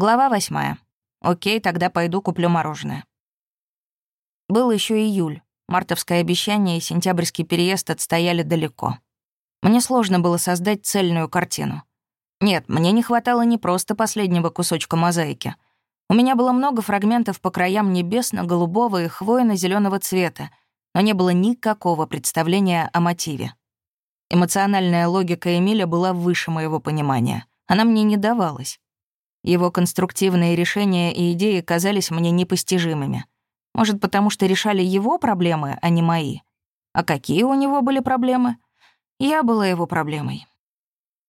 Глава восьмая. Окей, тогда пойду куплю мороженое. Был еще июль. Мартовское обещание и сентябрьский переезд отстояли далеко. Мне сложно было создать цельную картину. Нет, мне не хватало не просто последнего кусочка мозаики. У меня было много фрагментов по краям небесно-голубого и хвойно зеленого цвета, но не было никакого представления о мотиве. Эмоциональная логика Эмиля была выше моего понимания. Она мне не давалась. Его конструктивные решения и идеи казались мне непостижимыми. Может, потому что решали его проблемы, а не мои. А какие у него были проблемы? Я была его проблемой.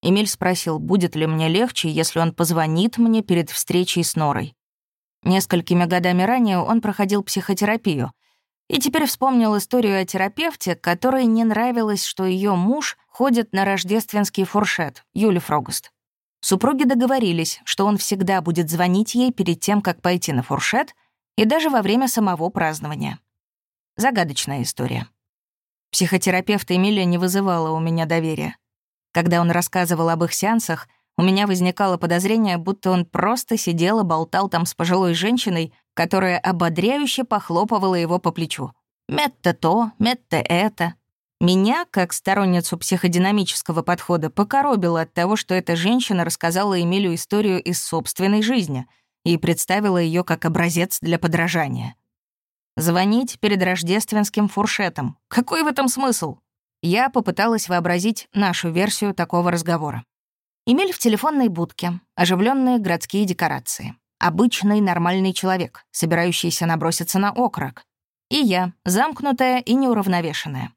Эмиль спросил, будет ли мне легче, если он позвонит мне перед встречей с Норой. Несколькими годами ранее он проходил психотерапию и теперь вспомнил историю о терапевте, которой не нравилось, что ее муж ходит на рождественский фуршет, Юли Фрогуст. Супруги договорились, что он всегда будет звонить ей перед тем, как пойти на фуршет, и даже во время самого празднования. Загадочная история. Психотерапевт Эмилия не вызывала у меня доверия. Когда он рассказывал об их сеансах, у меня возникало подозрение, будто он просто сидел и болтал там с пожилой женщиной, которая ободряюще похлопывала его по плечу. «Метта то, метта это». Меня, как сторонницу психодинамического подхода, покоробило от того, что эта женщина рассказала Эмилю историю из собственной жизни и представила ее как образец для подражания. Звонить перед рождественским фуршетом. Какой в этом смысл? Я попыталась вообразить нашу версию такого разговора. Эмиль в телефонной будке, оживленные городские декорации. Обычный нормальный человек, собирающийся наброситься на окрок. И я, замкнутая и неуравновешенная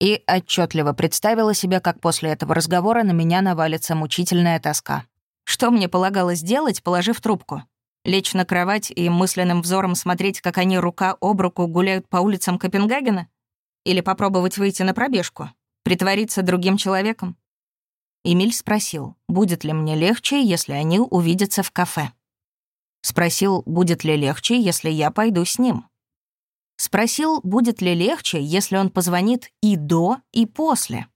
и отчетливо представила себе, как после этого разговора на меня навалится мучительная тоска. Что мне полагалось делать, положив трубку? Лечь на кровать и мысленным взором смотреть, как они рука об руку гуляют по улицам Копенгагена? Или попробовать выйти на пробежку? Притвориться другим человеком? Эмиль спросил, будет ли мне легче, если они увидятся в кафе. Спросил, будет ли легче, если я пойду с ним. Спросил, будет ли легче, если он позвонит и до, и после.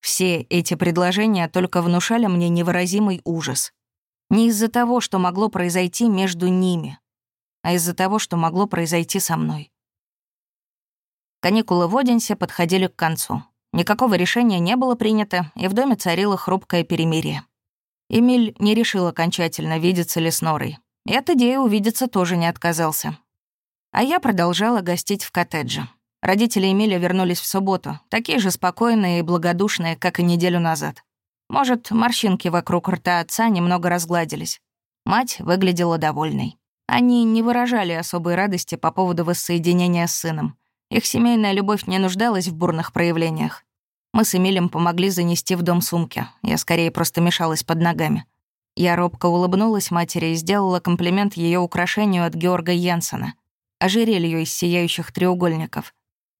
Все эти предложения только внушали мне невыразимый ужас. Не из-за того, что могло произойти между ними, а из-за того, что могло произойти со мной. Каникулы в Одинсе подходили к концу. Никакого решения не было принято, и в доме царило хрупкое перемирие. Эмиль не решил окончательно, видеться ли с Норой. И от идеи увидеться тоже не отказался. А я продолжала гостить в коттедже. Родители Эмиля вернулись в субботу, такие же спокойные и благодушные, как и неделю назад. Может, морщинки вокруг рта отца немного разгладились. Мать выглядела довольной. Они не выражали особой радости по поводу воссоединения с сыном. Их семейная любовь не нуждалась в бурных проявлениях. Мы с Эмилем помогли занести в дом сумки. Я скорее просто мешалась под ногами. Я робко улыбнулась матери и сделала комплимент ее украшению от Георга Йенсена — ожерелью из сияющих треугольников.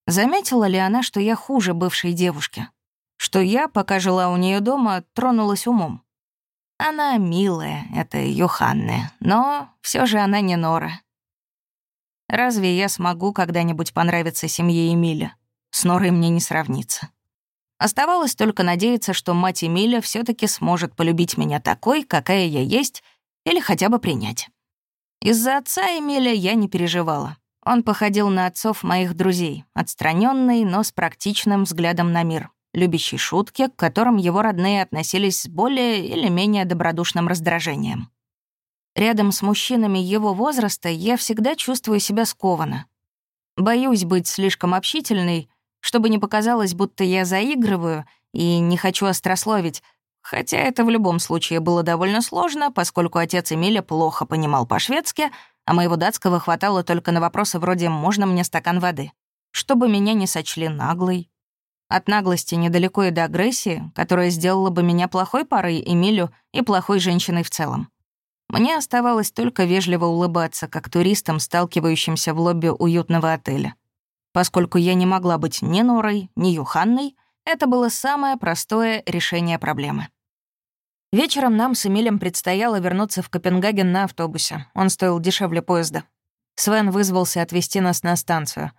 Заметила ли она, что я хуже бывшей девушки? Что я, пока жила у нее дома, тронулась умом? Она милая, это Йоханне, но все же она не Нора. Разве я смогу когда-нибудь понравиться семье Эмиля? С Норой мне не сравнится. Оставалось только надеяться, что мать Эмиля все таки сможет полюбить меня такой, какая я есть, или хотя бы принять. Из-за отца Эмиля я не переживала. Он походил на отцов моих друзей, отстраненный, но с практичным взглядом на мир, любящий шутки, к которым его родные относились с более или менее добродушным раздражением. Рядом с мужчинами его возраста я всегда чувствую себя скованно. Боюсь быть слишком общительной, чтобы не показалось, будто я заигрываю и не хочу острословить, Хотя это в любом случае было довольно сложно, поскольку отец Эмиля плохо понимал по-шведски, а моего датского хватало только на вопросы вроде «можно мне стакан воды?», чтобы меня не сочли наглой. От наглости недалеко и до агрессии, которая сделала бы меня плохой парой Эмилю и плохой женщиной в целом. Мне оставалось только вежливо улыбаться, как туристам, сталкивающимся в лобби уютного отеля. Поскольку я не могла быть ни Норой, ни Юханной, это было самое простое решение проблемы. Вечером нам с Эмилем предстояло вернуться в Копенгаген на автобусе. Он стоил дешевле поезда. Свен вызвался отвезти нас на станцию.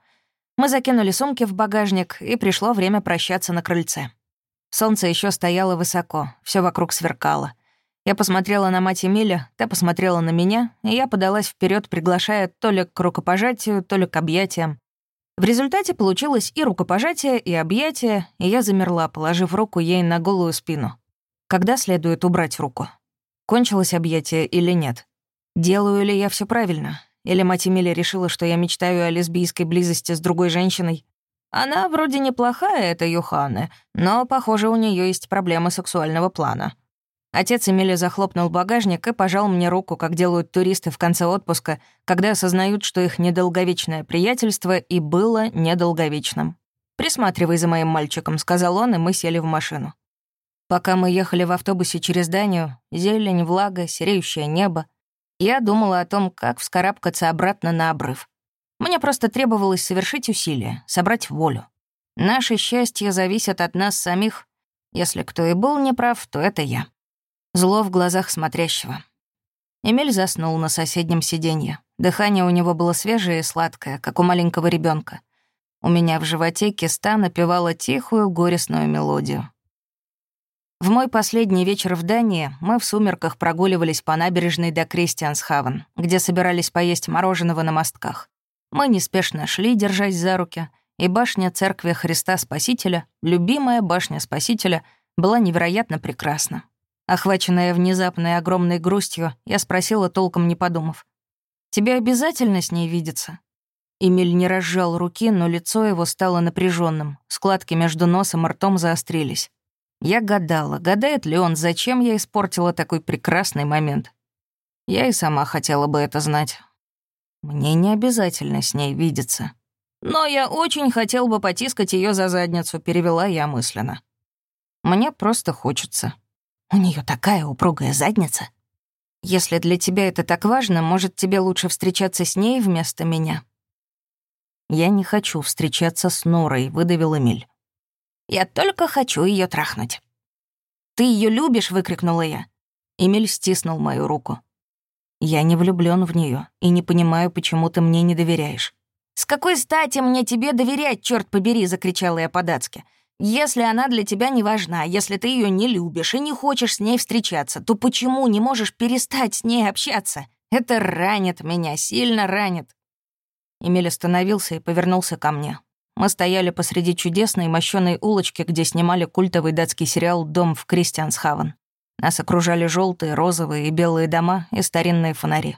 Мы закинули сумки в багажник, и пришло время прощаться на крыльце. Солнце еще стояло высоко, все вокруг сверкало. Я посмотрела на мать Эмиля, та посмотрела на меня, и я подалась вперед, приглашая то ли к рукопожатию, то ли к объятиям. В результате получилось и рукопожатие, и объятие, и я замерла, положив руку ей на голую спину. Когда следует убрать руку? Кончилось объятие или нет? Делаю ли я все правильно? Или мать Эмили решила, что я мечтаю о лесбийской близости с другой женщиной? Она вроде неплохая, эта Юхана, но, похоже, у нее есть проблемы сексуального плана. Отец Эмили захлопнул багажник и пожал мне руку, как делают туристы в конце отпуска, когда осознают, что их недолговечное приятельство и было недолговечным. «Присматривай за моим мальчиком», — сказал он, и мы сели в машину. Пока мы ехали в автобусе через Данию, зелень, влага, сереющее небо, я думала о том, как вскарабкаться обратно на обрыв. Мне просто требовалось совершить усилие, собрать волю. Наше счастье зависит от нас самих. Если кто и был неправ, то это я. Зло в глазах смотрящего. Эмиль заснул на соседнем сиденье. Дыхание у него было свежее и сладкое, как у маленького ребенка. У меня в животе киста напевала тихую, горестную мелодию. В мой последний вечер в Дании мы в сумерках прогуливались по набережной до Кристиансхавен, где собирались поесть мороженого на мостках. Мы неспешно шли, держась за руки, и башня Церкви Христа Спасителя, любимая башня Спасителя, была невероятно прекрасна. Охваченная внезапной огромной грустью, я спросила, толком не подумав. «Тебе обязательно с ней видеться?» Эмиль не разжал руки, но лицо его стало напряженным. Складки между носом и ртом заострились. Я гадала, гадает ли он, зачем я испортила такой прекрасный момент. Я и сама хотела бы это знать. Мне не обязательно с ней видеться. Но я очень хотел бы потискать ее за задницу, перевела я мысленно. Мне просто хочется. У нее такая упругая задница. Если для тебя это так важно, может, тебе лучше встречаться с ней вместо меня?» «Я не хочу встречаться с Норой», — выдавил Эмиль. «Я только хочу ее трахнуть». «Ты ее любишь?» — выкрикнула я. Эмиль стиснул мою руку. «Я не влюблён в неё и не понимаю, почему ты мне не доверяешь». «С какой стати мне тебе доверять, чёрт побери!» — закричала я по-датски. Если она для тебя не важна, если ты ее не любишь и не хочешь с ней встречаться, то почему не можешь перестать с ней общаться? Это ранит меня, сильно ранит». Эмиль остановился и повернулся ко мне. Мы стояли посреди чудесной мощёной улочки, где снимали культовый датский сериал «Дом в Кристиансхавен». Нас окружали желтые, розовые и белые дома и старинные фонари.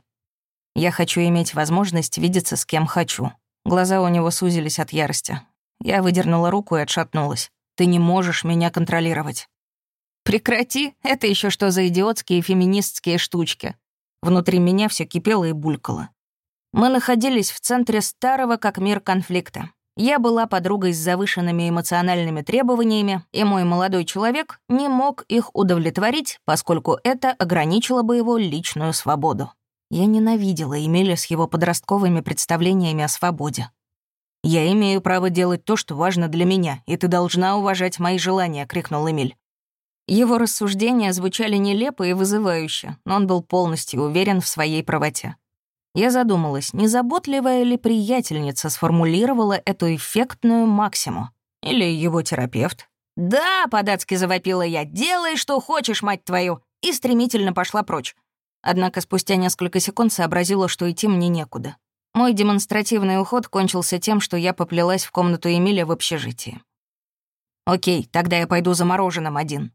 Я хочу иметь возможность видеться с кем хочу. Глаза у него сузились от ярости. Я выдернула руку и отшатнулась. «Ты не можешь меня контролировать». «Прекрати, это еще что за идиотские феминистские штучки?» Внутри меня все кипело и булькало. Мы находились в центре старого как мир конфликта. Я была подругой с завышенными эмоциональными требованиями, и мой молодой человек не мог их удовлетворить, поскольку это ограничило бы его личную свободу. Я ненавидела Эмиля с его подростковыми представлениями о свободе. «Я имею право делать то, что важно для меня, и ты должна уважать мои желания», — крикнул Эмиль. Его рассуждения звучали нелепо и вызывающе, но он был полностью уверен в своей правоте. Я задумалась, не заботливая ли приятельница сформулировала эту эффектную максиму? Или его терапевт? «Да!» — по-датски завопила я. «Делай, что хочешь, мать твою!» И стремительно пошла прочь. Однако спустя несколько секунд сообразила, что идти мне некуда. Мой демонстративный уход кончился тем, что я поплелась в комнату Эмиля в общежитии. «Окей, тогда я пойду за мороженым один».